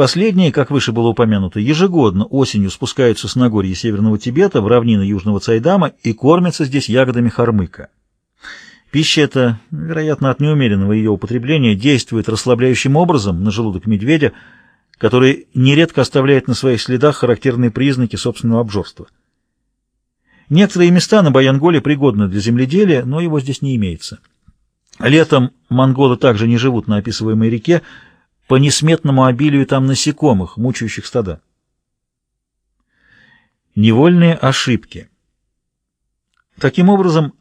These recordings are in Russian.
Последние, как выше было упомянуто, ежегодно осенью спускаются с Нагорья Северного Тибета в равнины Южного Цайдама и кормятся здесь ягодами хармыка. Пища эта, вероятно, от неумеренного ее употребления, действует расслабляющим образом на желудок медведя, который нередко оставляет на своих следах характерные признаки собственного обжорства. Некоторые места на Баянголе пригодны для земледелия, но его здесь не имеется. Летом монголы также не живут на описываемой реке по несметному обилию там насекомых, мучающих стада. Невольные ошибки. Таким образом,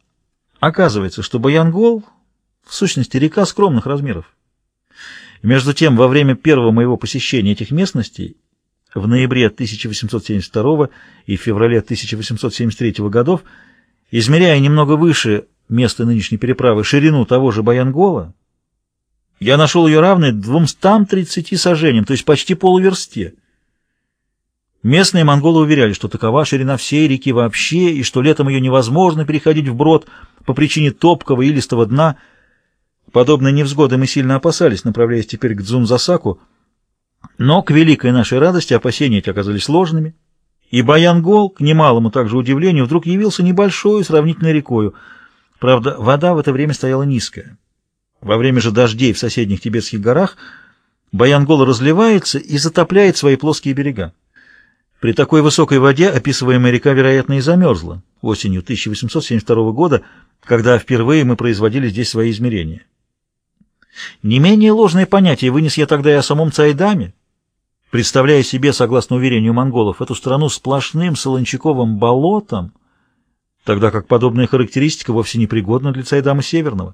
оказывается, что Баянгол в сущности река скромных размеров. Между тем, во время первого моего посещения этих местностей в ноябре 1872 и феврале 1873 годов, измеряя немного выше места нынешней переправы ширину того же Баянгола, я нашел ее равной 230 сажениям, то есть почти полуверсте. Местные монголы уверяли, что такова ширина всей реки вообще, и что летом ее невозможно переходить вброд по причине топкого и дна. Подобные невзгоды мы сильно опасались, направляясь теперь к Дзунзасаку, но, к великой нашей радости, опасения эти оказались ложными, и Баянгол, к немалому также удивлению, вдруг явился небольшой сравнительной рекою. Правда, вода в это время стояла низкая. Во время же дождей в соседних тибетских горах Баянгол разливается и затопляет свои плоские берега. При такой высокой воде описываемая река, вероятно, и замерзла осенью 1872 года, когда впервые мы производили здесь свои измерения. Не менее ложное понятие вынес я тогда и о самом Цайдаме, представляя себе, согласно уверению монголов, эту страну сплошным солончаковым болотом, тогда как подобная характеристика вовсе не пригодна для Цайдама Северного.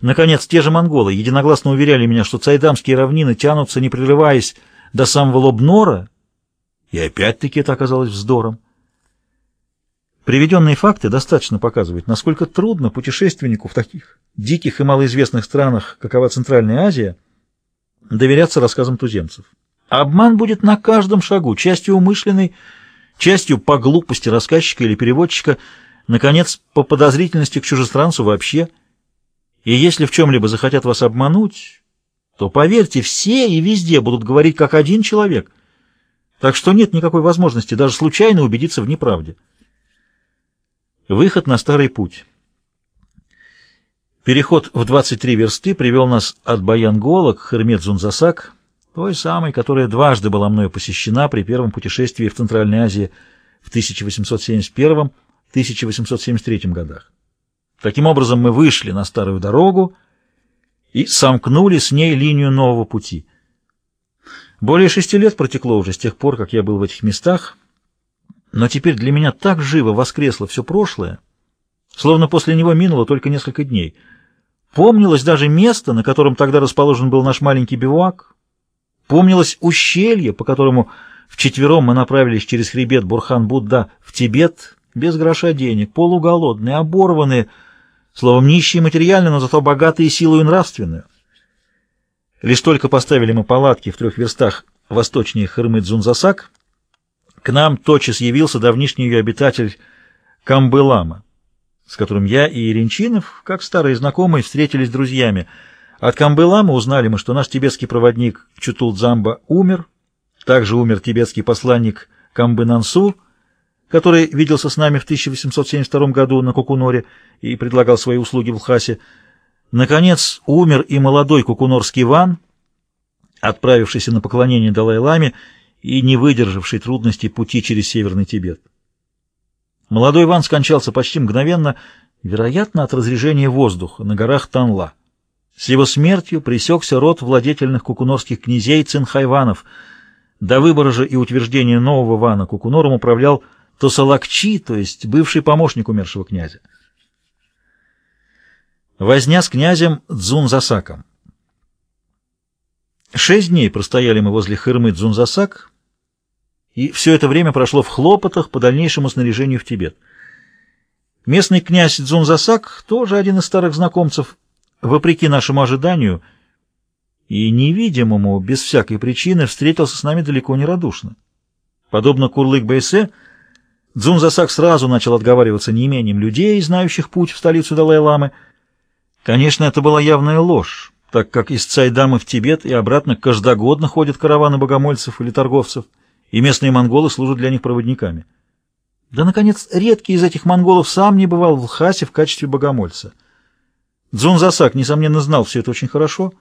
Наконец, те же монголы единогласно уверяли меня, что цайдамские равнины тянутся, не прерываясь, до самого Лобнора, и опять-таки это оказалось вздором. Приведенные факты достаточно показывают, насколько трудно путешественнику в таких диких и малоизвестных странах, какова Центральная Азия, доверяться рассказам туземцев. Обман будет на каждом шагу, частью умышленный, частью по глупости рассказчика или переводчика, наконец, по подозрительности к чужестранцу вообще. И если в чем-либо захотят вас обмануть, то, поверьте, все и везде будут говорить как один человек. Так что нет никакой возможности даже случайно убедиться в неправде. Выход на старый путь. Переход в 23 версты привел нас от Баянгола к Хермет-Зунзасак, той самой, которая дважды была мною посещена при первом путешествии в Центральной Азии в 1871-1873 годах. Таким образом, мы вышли на старую дорогу и сомкнули с ней линию нового пути. Более шести лет протекло уже с тех пор, как я был в этих местах, но теперь для меня так живо воскресло все прошлое, словно после него минуло только несколько дней. Помнилось даже место, на котором тогда расположен был наш маленький бивуак, помнилось ущелье, по которому вчетвером мы направились через хребет Бурхан-Будда в Тибет, без гроша денег, полуголодные, оборванные, словом, нищие материально, но зато богатые силой и нравственную. Лишь только поставили мы палатки в трех верстах восточнее Хырмы-Дзунзасак — к нам тотчас явился давнишний ее обитатель Камбылама, с которым я и Иринчинов, как старые знакомые, встретились друзьями. От Камбылама узнали мы, что наш тибетский проводник Чутулдзамба умер, также умер тибетский посланник Камбы Нансу, который виделся с нами в 1872 году на Кукуноре и предлагал свои услуги в Лхасе. Наконец, умер и молодой кукунорский ван, отправившийся на поклонение Далай-Ламе и не выдержавший трудностей пути через Северный Тибет. Молодой Иван скончался почти мгновенно, вероятно, от разрежения воздуха на горах Танла. С его смертью пресекся род владетельных кукунорских князей Цинхайванов. До выбора же и утверждения нового Вана Кукунором управлял Тосалакчи, то есть бывший помощник умершего князя. Возня с князем Дзунзасаком. Шесть дней простояли мы возле Хырмы Дзунзасак, и все это время прошло в хлопотах по дальнейшему снаряжению в Тибет. Местный князь Дзунзасак, тоже один из старых знакомцев, вопреки нашему ожиданию и невидимому, без всякой причины, встретился с нами далеко не радушно. Подобно Курлык-Байсе, Дзунзасак сразу начал отговариваться неимением людей, знающих путь в столицу Далай-Ламы. Конечно, это была явная ложь так как из Цайдама в Тибет и обратно каждогодно ходят караваны богомольцев или торговцев, и местные монголы служат для них проводниками. Да, наконец, редкий из этих монголов сам не бывал в Лхасе в качестве богомольца. Дзун Засак, несомненно, знал все это очень хорошо,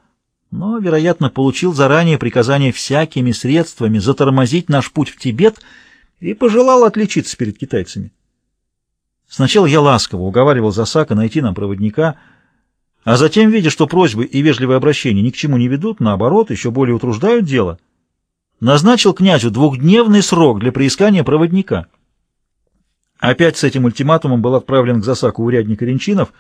но, вероятно, получил заранее приказание всякими средствами затормозить наш путь в Тибет и пожелал отличиться перед китайцами. Сначала я ласково уговаривал Засака найти нам проводника, а затем, видя, что просьбы и вежливые обращения ни к чему не ведут, наоборот, еще более утруждают дело, назначил князю двухдневный срок для приискания проводника — Опять с этим ультиматумом был отправлен к засаку урядник Ренчинов,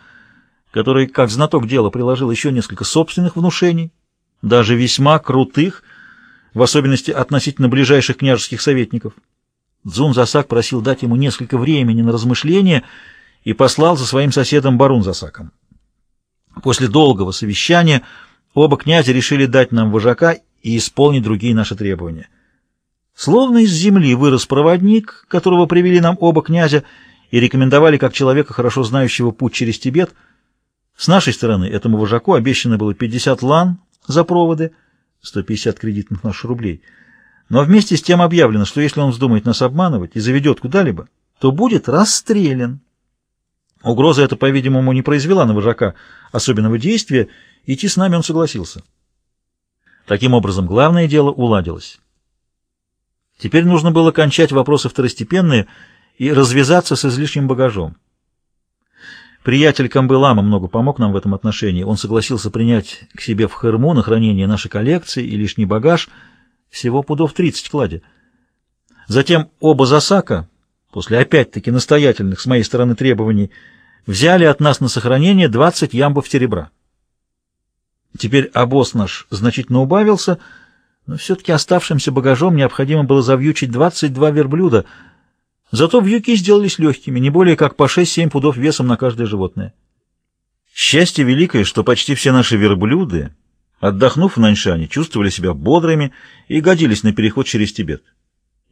который, как знаток дела, приложил еще несколько собственных внушений, даже весьма крутых, в особенности относительно ближайших княжеских советников. Дзун Засак просил дать ему несколько времени на размышление и послал за своим соседом Барун Засаком. После долгого совещания оба князя решили дать нам вожака и исполнить другие наши требования — Словно из земли вырос проводник, которого привели нам оба князя и рекомендовали как человека, хорошо знающего путь через Тибет. С нашей стороны этому вожаку обещано было 50 лан за проводы, 150 кредитных наших рублей. Но вместе с тем объявлено, что если он вздумает нас обманывать и заведет куда-либо, то будет расстрелян. Угроза эта, по-видимому, не произвела на вожака особенного действия, идти с нами он согласился. Таким образом, главное дело уладилось. Теперь нужно было кончать вопросы второстепенные и развязаться с излишним багажом. Приятель Камбылама много помог нам в этом отношении. Он согласился принять к себе в Херму на хранение нашей коллекции и лишний багаж, всего пудов 30 клади. Затем оба Засака, после опять-таки настоятельных с моей стороны требований, взяли от нас на сохранение 20 ямбов серебра. Теперь обоз наш значительно убавился — но все-таки оставшимся багажом необходимо было завьючить 22 верблюда. Зато вьюки сделались легкими, не более как по 6-7 пудов весом на каждое животное. Счастье великое, что почти все наши верблюды, отдохнув в Наньшане, чувствовали себя бодрыми и годились на переход через Тибет.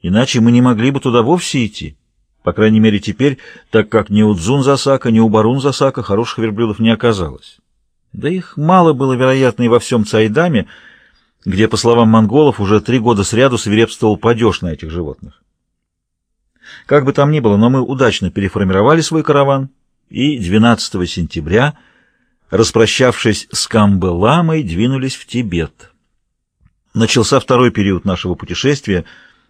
Иначе мы не могли бы туда вовсе идти. По крайней мере теперь, так как ни у Дзун Засака, ни у Барун Засака хороших верблюдов не оказалось. Да их мало было, вероятно, и во всем Цайдаме, где, по словам монголов, уже три года сряду свирепствовал падеж на этих животных. Как бы там ни было, но мы удачно переформировали свой караван и 12 сентября, распрощавшись с Камбеламой, двинулись в Тибет. Начался второй период нашего путешествия,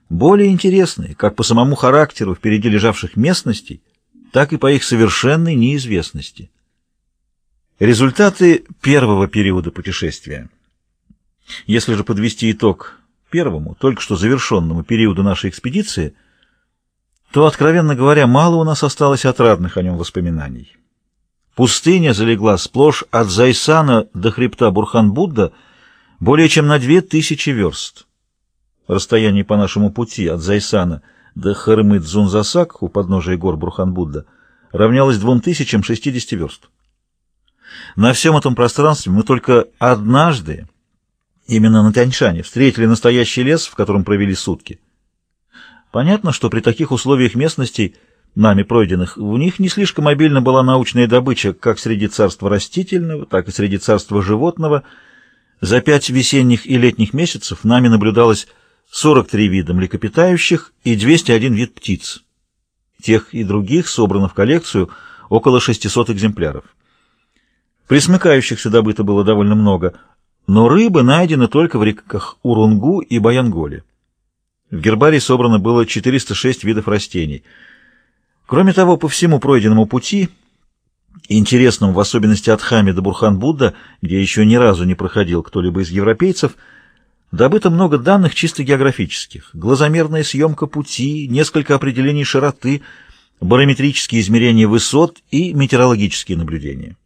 более интересный, как по самому характеру впереди лежавших местностей, так и по их совершенной неизвестности. Результаты первого периода путешествия – если же подвести итог первому, только что завершенному периоду нашей экспедиции, то, откровенно говоря, мало у нас осталось отрадных о нем воспоминаний. Пустыня залегла сплошь от Зайсана до хребта Бурхан-Будда более чем на две тысячи верст. Расстояние по нашему пути от Зайсана до Хармы-Дзунзасак у подножия гор Бурхан-Будда равнялось двум тысячам шестидесяти верст. На всем этом пространстве мы только однажды Именно на Тяньшане встретили настоящий лес, в котором провели сутки. Понятно, что при таких условиях местностей, нами пройденных, в них не слишком мобильна была научная добыча как среди царства растительного, так и среди царства животного. За пять весенних и летних месяцев нами наблюдалось 43 вида млекопитающих и 201 вид птиц. Тех и других собрано в коллекцию около 600 экземпляров. Присмыкающихся добыто было довольно много – но рыбы найдены только в реках Урунгу и Баянголе. В гербарии собрано было 406 видов растений. Кроме того, по всему пройденному пути, интересному в особенности от Хами до Бурхан-Будда, где еще ни разу не проходил кто-либо из европейцев, добыто много данных чисто географических. Глазомерная съемка пути, несколько определений широты, барометрические измерения высот и метеорологические наблюдения.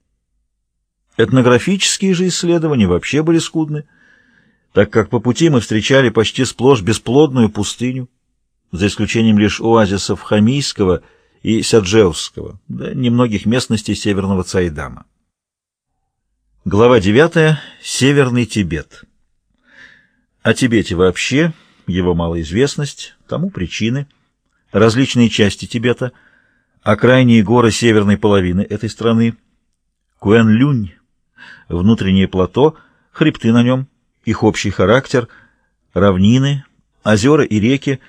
Этнографические же исследования вообще были скудны, так как по пути мы встречали почти сплошь бесплодную пустыню, за исключением лишь оазисов Хамийского и Сяджевского, да немногих местностей Северного Цайдама. Глава 9. Северный Тибет. О Тибете вообще, его малоизвестность, тому причины, различные части Тибета, окрайние горы северной половины этой страны, Куэн-Люнь, внутреннее плато, хребты на нем, их общий характер, равнины, озера и реки,